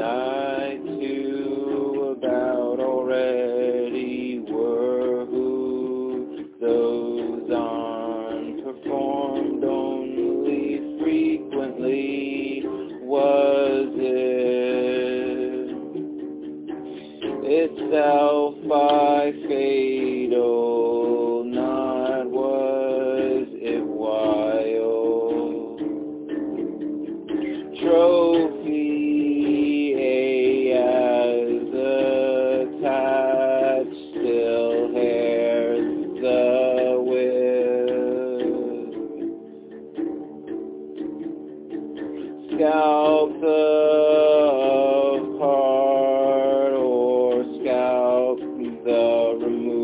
I too about already were who those on performed only frequently. Was it? Itself by fatal not was it wild trophy Scalp the heart or scalp the remove.